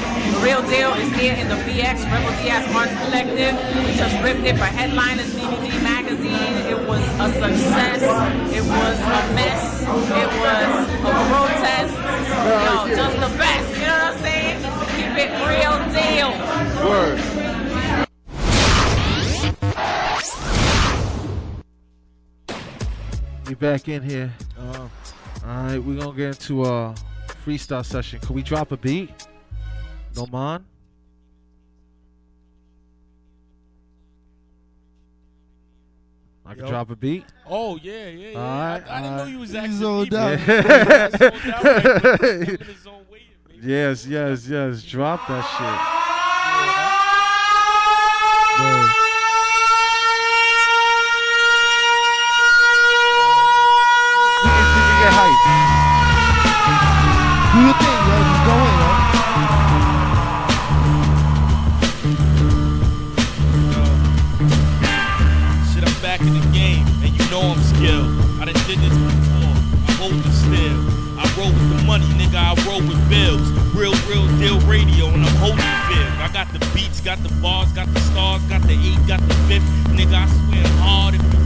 here in the BX Rebel Diaz Arts Collective. We just ripped it for Headliners DVD Magazine. It was a success. It was a mess. It was a protest. Yo, just the best. You know what I'm saying? Keep it real deal. Word. We back in here. Uh, All right, we're gonna get into a freestyle session. Can we drop a beat? No man. I can Yo. drop a beat. Oh yeah, yeah, yeah. All right, I, I didn't all know right. you was He's actually zoned out. zoned out right there. Coming in his own way, baby. Yes, yes, yes. Drop that shit. You got the bars, got the stars, got the eight, got the fifth. Nigga, I swear hard if you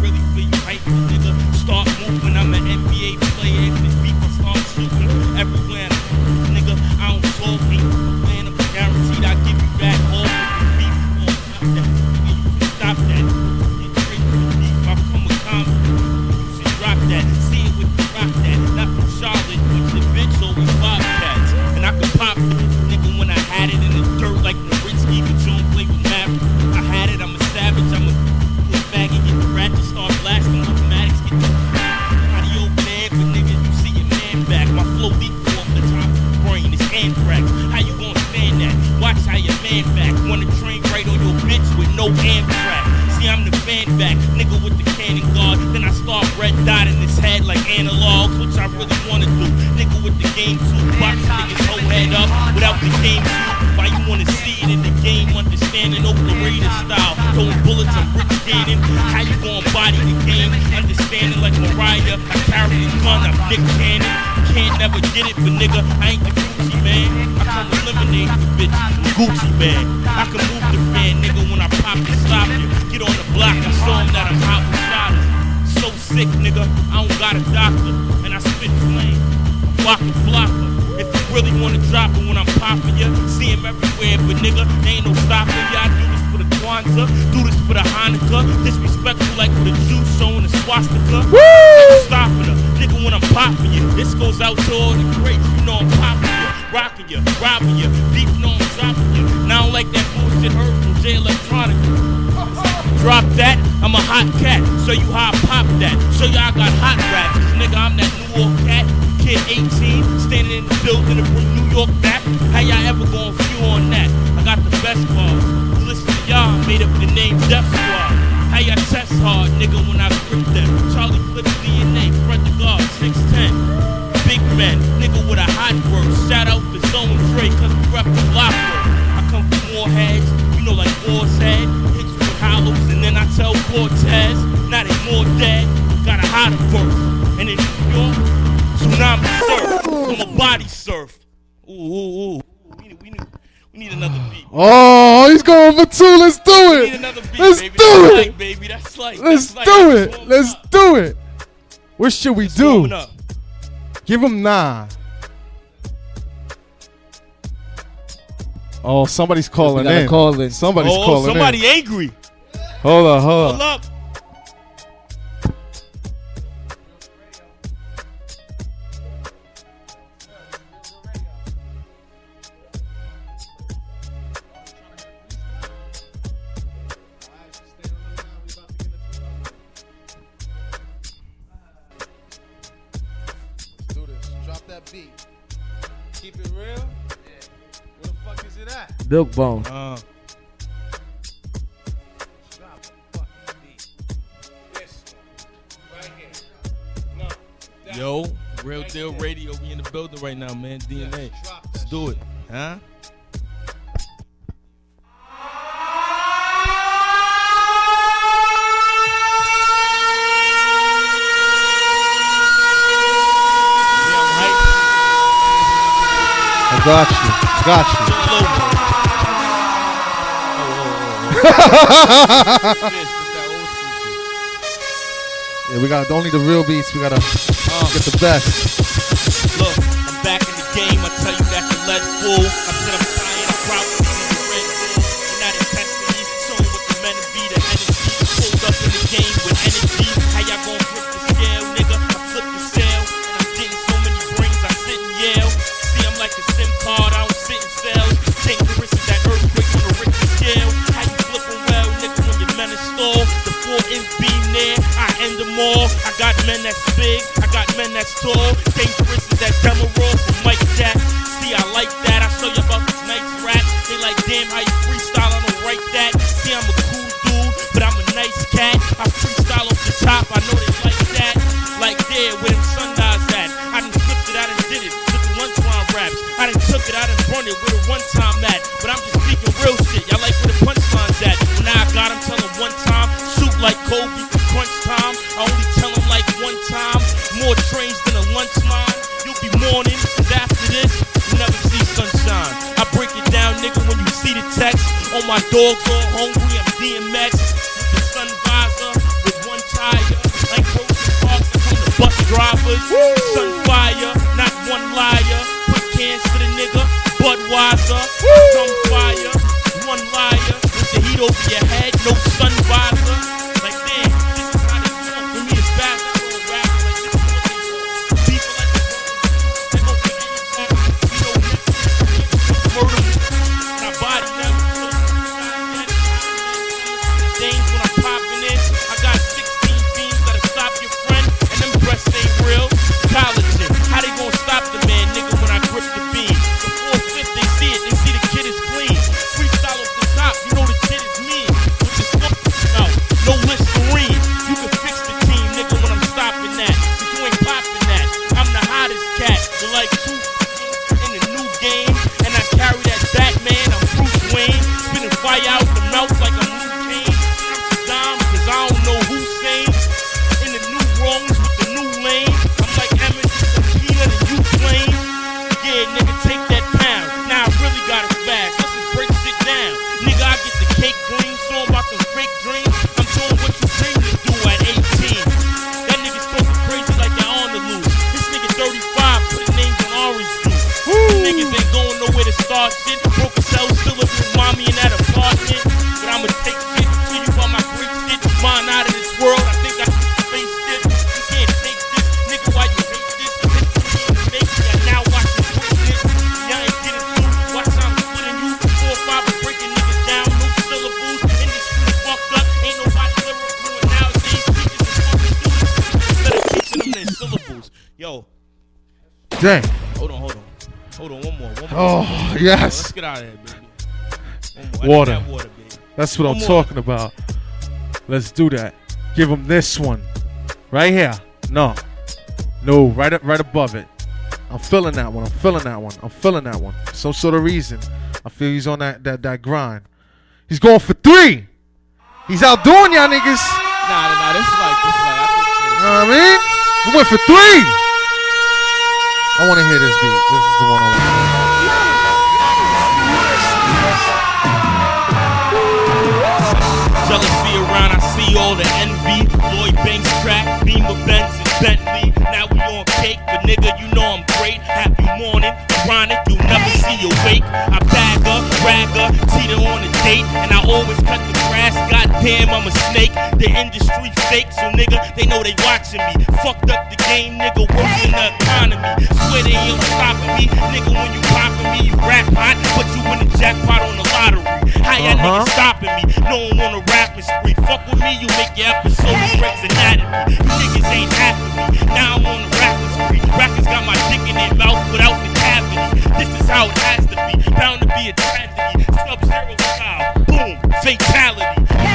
Nick Cannon. Can't never get it, but nigga, I ain't the Gucci Mane. I come with lemonade bitch, Gucci Mane. I can move the fan, nigga, when I pop and stop you. Get on the block and show 'em that I'm hot with shotters. So sick, nigga, I don't got a doctor. And I spit flame, Waka flocka. If you really wanna drop it when I'm popping ya, see him everywhere, but nigga, ain't no stopping ya. I do Kwanzaa, do this for the Hanukkah. Disrespectful like with a Jew showing a swastika. Woo! Stopping her, nigga, when I'm popping you. This goes out to all the greats, you know I'm popping you, rocking you, robbing you, deep know I'm dropping you. Now I don't like that bullshit heard from Jay Electronica. Drop that, I'm a hot cat. Show you how I pop that. Show you I got hot raps. Nigga, I'm that New York cat. Kid 18, standing in the building to bring New York back. How y'all ever gonna view on that? I got the best bars. Y'all, made up the name Death Squad. How y'all test hard, nigga, when I grip them. Charlie Clips DNA, Fred the Guard, 610. Big man, nigga with a hot word. Shout out to Zone Dre, cause we rep the block. I come from more heads, you know, like War's. Hits with hollows, and then I tell Cortez, now they more dead. Got a hotter verse. And in New York, tsunami surf. I'm a body surf. Ooh, ooh, ooh. We need, we need, we need another beat. Oh, he's going for two. Let's do We need it. another beat, Let's baby. do That's it. like, baby. That's like. Let's that's do That's it. Let's up. do it. What should we do? warming up. Give him nine. Oh, somebody's calling in. call in. Somebody's oh, calling somebody in. angry. Hold on, hold Hold on. up. Keep it real. Yeah. Where the fuck is it at? Milk bone. Uh, Drop the fucking beat. This one. Right here. No. that yo, real deal radio. We in the building right now, man. DNA. Let's do it. Huh? Yeah, I'm hyped. I Got you. Got you. yeah, we got only the real beats. We gotta get the best. Look, I'm back in the game. I tell you that the lead full. That's tall. Dangerous as that demo roll from Mike Jack. See, I like that. I show you about this nice rap. They like, damn, how you freestyle? I don't write that. See, I'm a cool dude, but I'm a nice cat. I freestyle off the top. I know they like that. Like there, where them sundials at. I done flipped it, I done did it. Took the lunchtime raps. I done took it, I done run it where the one time at. Dogs all hungry, I'm DMX. With the sun visor, with one tire. Like Rosie Parks, I come to bus drivers. Sun hold on. One more, one more. Oh, one yes. Let's get out of here, baby. One more. I need Water. that water, baby. That's what One I'm more. talking about. Let's do that. Give him this one. Right here. No. No, right up right above it. I'm feeling that one. I'm feeling that one. I'm feeling that one. Some sort of reason. I feel he's on that that, that grind. He's going for three. He's outdoing y'all niggas. Nah, nah, nah. This is like, this is like, I think You know what I mean? We went for three. I want to hear this beat. This is the one I want. Jealousy around, I see all the envy. Lloyd Banks track, Beamer Benz and Bentley. Now we on cake, but nigga, you know I'm great. Happy morning, chronic, you'll never see your wake. I bag her, cheater on a date, and I always cut the grass. Goddamn, I'm a snake. The industry fake, so nigga, they know they watching me. Fucked up the game, nigga, worse than the economy. Swear they ain't stopping me, nigga. When you popping me, you rap hot, but you win the jackpot on the lottery. How y'all Uh-huh. niggas stopping me? No one wanna rap and spree. Fuck with me, you make your episode of Grey's Anatomy. You niggas ain't after me. Now I'm on the rapping spree. Rappers got my dick in their mouth without the cavity. This is how it has to be. Bound to be a tragedy. Sub zero style. Boom. Fatality.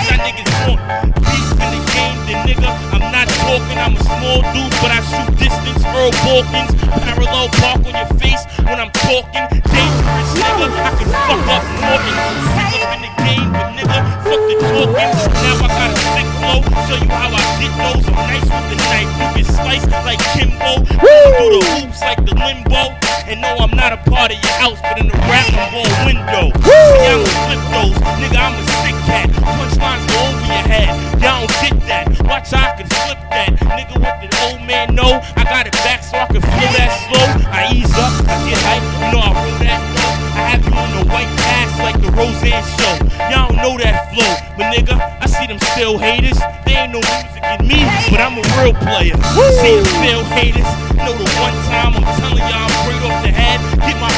Y'all niggas want? Beef in the game, then nigga. I'm not talking. I'm a small dude, but I shoot distance. Earl Boykins. Parallel park on your face when I'm talking. Dangerous nigga. I can fuck up Morgan. Sick up in the game, but nigga, fuck the talking. Now I got a sick flow. Show you how I get those. I'm nice with the knife. You get sliced like Kimbo. Do the hoops like the limbo. And no, I'm not a part of your house, but in the rap I'm window. See, I don't flip those, nigga. I'm a sick cat. Punchlines go over your head. Y'all don't get that. Watch I can flip that, nigga. What the old man know? I got it back so I can flow that slow. I ease up, I get hype. You know I roll that dough. I have you on the white ass like the Roseanne show. Y'all don't know that flow, but nigga, I see them still haters. They ain't no music in me, but I'm a real player. See them still haters. Know the one time I'm telling y'all I'm straight off the head, get my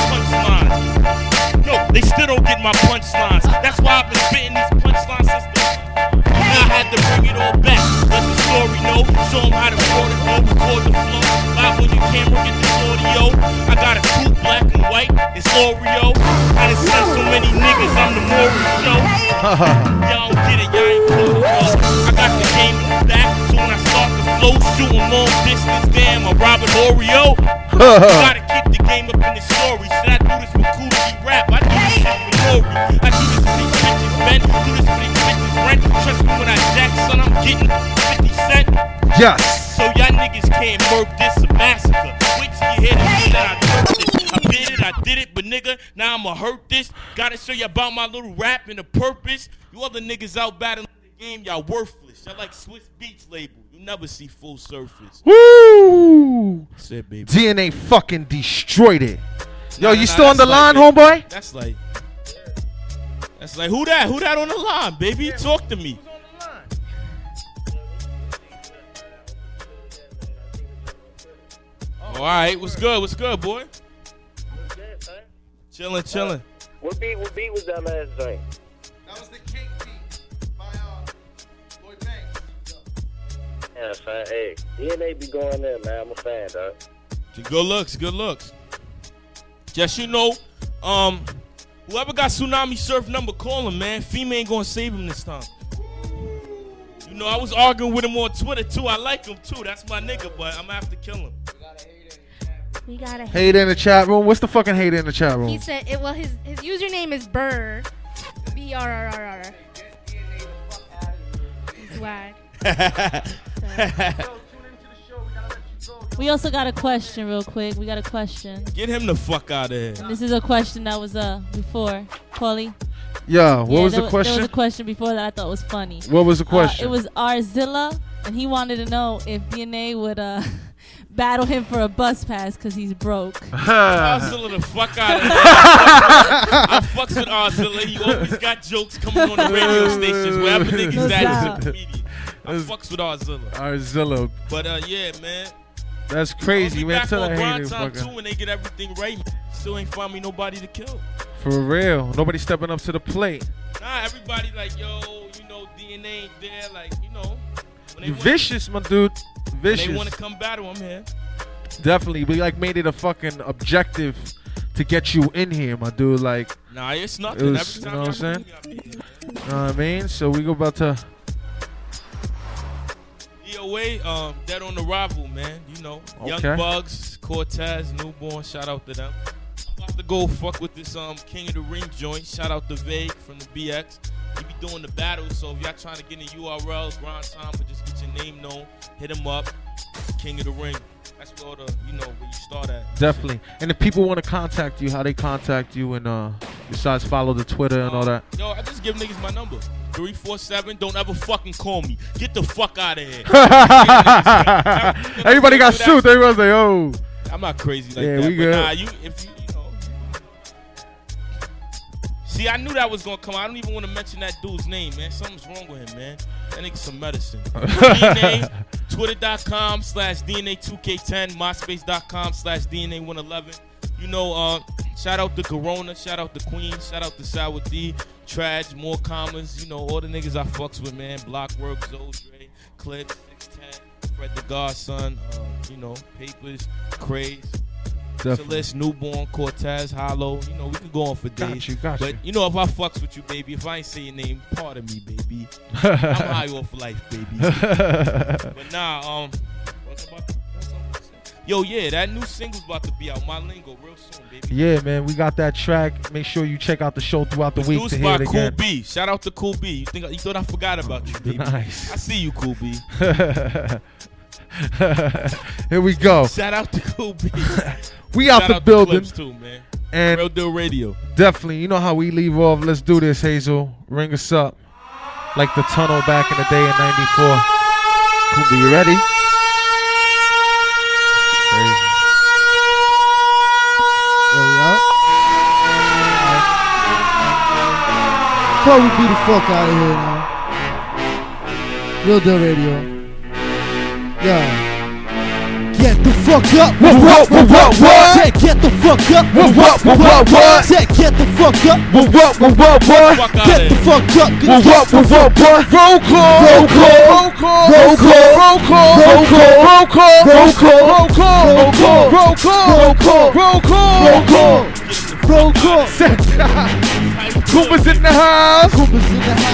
they still don't get my punchlines. That's why I've been spitting these punchlines since the now I had to bring it all back. Let the story know. Show 'em how to record it, go record the flow. Live on your camera, get the audio. I got a coupe, black and white. It's Oreo. I done sent so many niggas, I'm the Maury show. y'all don't get it, y'all ain't cool. I got the game in the back, so when I start the flow, shooting long distance, damn, I'm Robert Oreo. gotta keep the game up in the story. Should I do this with Kool G Rap? I do this shit for Nori. I do this for these bitches, man. Do this for these bitches, rent. Trust me when I jack, son, I'm getting 50 cent. Yes. So y'all niggas can't murk this a massacre. Wait till you hear the shit that I turned this. I did it, I did it, but nigga, now I'ma hurt this. Gotta show you about my little rap and the purpose. You other niggas out battling the game, y'all worthless. Y'all like Swizz Beatz label. You never see full surface. Woo! It, baby. DNA fucking destroyed it. Yo, Nah, you nah, still on the like line, homeboy? That's like. That's like who that? Who that on the line, baby? Talk to me. Oh, all right, what's good? What's good, boy? Chilling, chilling. What beat? What beat was that last joint? That was the cake beat by uh, Lloyd Banks. Yeah, fan. Hey, DNA be going there, man. I'm a fan, dog. Good looks, good looks. Just you know, um, whoever got tsunami surf number, call him, man. Female ain't gonna save him this time. You know, I was arguing with him on Twitter too. I like him too. That's my nigga, but I'm gonna have to kill him. We gotta Hate hate in the chat room. What's the fucking hate in the chat room? He said it. Well, his his username is Burr. B R R R R. He's whack. We also got a question real quick. We got a question. Get him the fuck out of here. And this is a question that was uh before. Paulie. Yeah, what was the wa- question? There was a question before that I thought was funny. What was the Uh, question? it was Arzilla, and he wanted to know if DNA would uh battle him for a bus pass because he's broke. Arzilla the fuck out of here. I fucks with Arzilla. He always got jokes coming on the radio stations. Wherever niggas No at, doubt. he's a comedian. I fucks with Arzilla. Arzilla. But uh, yeah, man. That's crazy, man. Tell that hater time fucker. too when they get everything right. Still ain't find me nobody to kill. For real. Nobody stepping up to the plate. Nah, everybody like, yo, you know, DNA ain't there. Like, you know, when they You wanna- vicious, my dude. Vicious. they want to come battle, I'm here. Definitely. We like made it a fucking objective to get you in here, my dude. Like Nah, it's it nothing. was- Every you know what I'm saying? move, y'all beat. You know what I mean? So we go about to DOA, um, Dead on Arrival, man. You know, Young Bugs, Cortez, Newborn. Shout out to them. I'm about to go fuck with this um King of the Ring joint. Shout out to Vague from the BX. He be doing the battles, so if y'all trying to get in URLs, grind time, but just get your name known, hit him up. King of the Ring. That's where all the you know where you start at. definitely. And if people want to contact you, how they contact you and uh besides follow the Twitter and all that. Yo, I just give niggas my number. 347, don't ever fucking call me. Get the fuck out of here. Everybody got suits. Everybody's like, oh. I'm not crazy like Yeah, that. we but good. nah, you if you. See, I knew that was gonna come. I don't even want to mention that dude's name, man. Something's wrong with him, man. That nigga some medicine. DNA, twitter.com slash DNA2K10, myspace.com slash DNA111. You know, uh, shout out to Corona, shout out to Queen, shout out to Sour D, Traj, More Commas, you know, all the niggas I fucks with, man. Blockwork, Zodre, Clips, 610, Fred the Godson, uh, you know, Papers, Craze. Celeste, Newborn, Cortez, Hollow. You know, we can go on for days. Got you, got but you. you know, if I fucks with you, baby, if I ain't say your name, pardon me, baby. I'm high off life, baby. but nah, um, what's about the, what's up, what's up? yo, yeah, that new single's about to be out. My lingo, real soon, baby. Yeah, man, we got that track. Make sure you check out the show throughout the week to hear it Cool again. B. Shout out to Cool B. You think you thought I forgot about you, baby? Nice. I see you, Cool B. Here we go. Shout out to Cool B. We out Shout the out building. Clips too, man. And Real Deal Radio. Definitely. You know how we leave off. Let's do this, Hazel. Ring us up. Like the tunnel back in the day in 94. Kumbi, you ready? Crazy. There we go. Before we beat the fuck out of here now. Real Deal Radio. Yeah. Get the fuck up. What, what, what, what, what? Say, get the fuck up. What, what, what, what, what? Say, get the fuck up. What, what, what, what, what? Get the fuck up. What, what, what, what, what? Roll call. Roll call. Roll call. Roll call. Roll call. Roll call. Roll call. Roll call. Roll call. Roll call. Roll call. Roll call. Roll call. Roll call. Kumba's in the house. Kumba's in the house.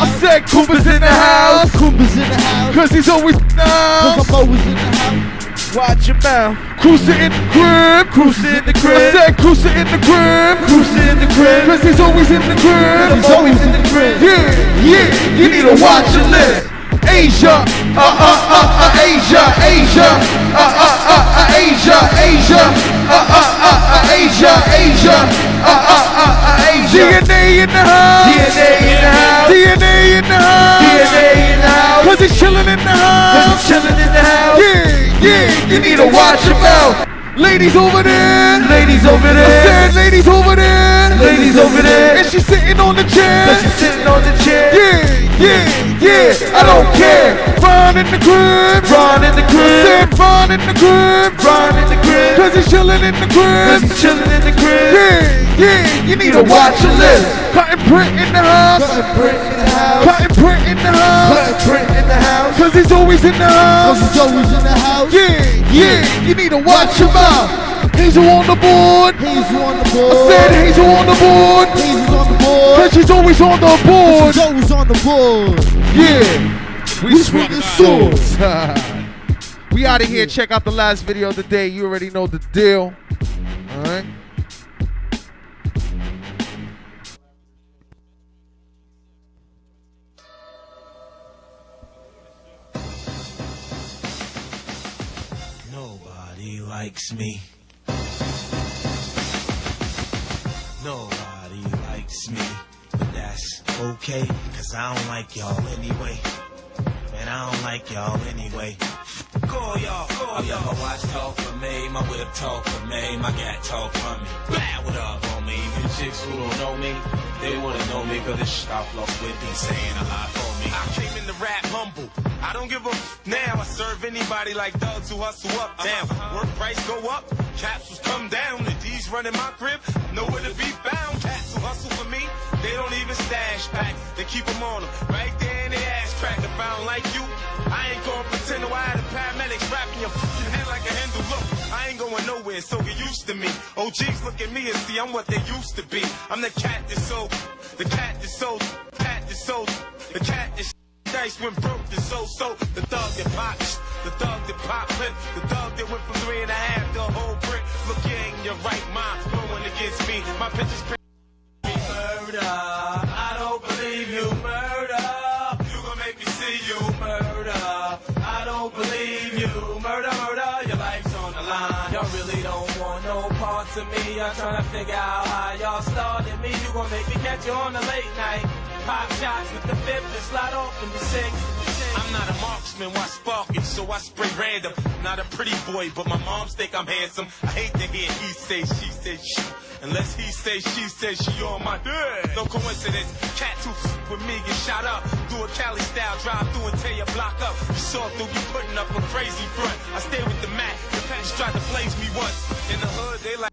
I said Kumba's in the house. Kumba's in the house. Cause he's always in the house. Cause I'm always in the house. Watch your mouth. Cruising in the crib. Cruising in the I crib. said cruising in the crib. Cruising in the crib. Cause he's always in the crib. He's always in the crib. Yeah, yeah, you need to watch your list. Asia, uh, uh, uh, uh, Asia, Asia, uh, uh, uh, uh, Asia, Asia, uh, uh, uh, uh, Asia, Asia, uh, uh, uh, uh, Asia. DNA in the house. DNA in the house. DNA in the house. DNA in the house. Cause he's chilling in the house. Cause he's chilling in the house. Yeah, yeah, you need to watch your mouth. Ladies over there. Ladies over there. I said ladies over there. Ladies over there. And she's sitting on the chair. Cause she's sitting on the chair. Yeah, yeah, yeah, I don't care. Ron in the crib. Ron in the crib. Said Ron in the crib. Ron in the crib. Cause he's chilling in the Cause crib. he's chilling in the crib. Yeah, yeah, you need to watch your list. Cutting print in the house. Cutting print in the house. Cutting print in the house. Cutting print in the house. Cause he's always in the Cause house. he's always in the house. Yeah, yeah, you need to watch your mouth. Hazel on the board. Hazel on the board. I said Hazel on the board. Hazel's on the board. Cause she's always on the board. She's always on the board. Yeah. We, We swinging swords. we out of here. Check out the last video of the day. You already know the deal. All right. Likes me. Nobody likes me. But that's okay, cause I don't like y'all anyway. And I don't like y'all anyway. Call y'all, call y'all. My watch talk for me, my whip talk for me, my gat talk for me. Blah, what up, on me? Even chicks who don't know me, they wanna know me, cause this stop loss with me saying a lot for me. I came in the rap humble. I don't give a f- now. I serve anybody like thugs who hustle up Damn, Work price go up, capsules come down. The D's running my crib, nowhere to be found. Cats who hustle for me, they don't even stash packs. They keep them on them, right there in the ass crack. If I don't like you, I ain't gonna pretend to I had the paramedics wrapping your fucking head like a handle. Look, I ain't going nowhere, so get used to me. OGs look at me and see I'm what they used to be. I'm the cat that's so, the cat that's so, cat that's so, the cat that's dice went broke, the so so, the thug that pop, the thug that pop the thug that went from three and a half to a whole brick. Look, in your right mind, going against me. My pictures print me murder. I don't believe you murder. You gon' make me see you murder. I don't believe you murder, murder. Your life's on the line. Y'all really don't want no parts of me. I'm trying to figure out how y'all started me. You gon' make me catch you on the late night. Pop shots with the fifth and slide off in the six. I'm not a marksman, why spark it? So I spray random. Not a pretty boy, but my moms think I'm handsome. I hate to hear he say, she said, she. Unless he say, she said, she on my dick. No coincidence. Cats who with me get shot up. Do a Cali style drive through and tear your block up. You saw through you putting up a crazy front. I stay with the Mac. The patch tried to blaze me once. In the hood, they like.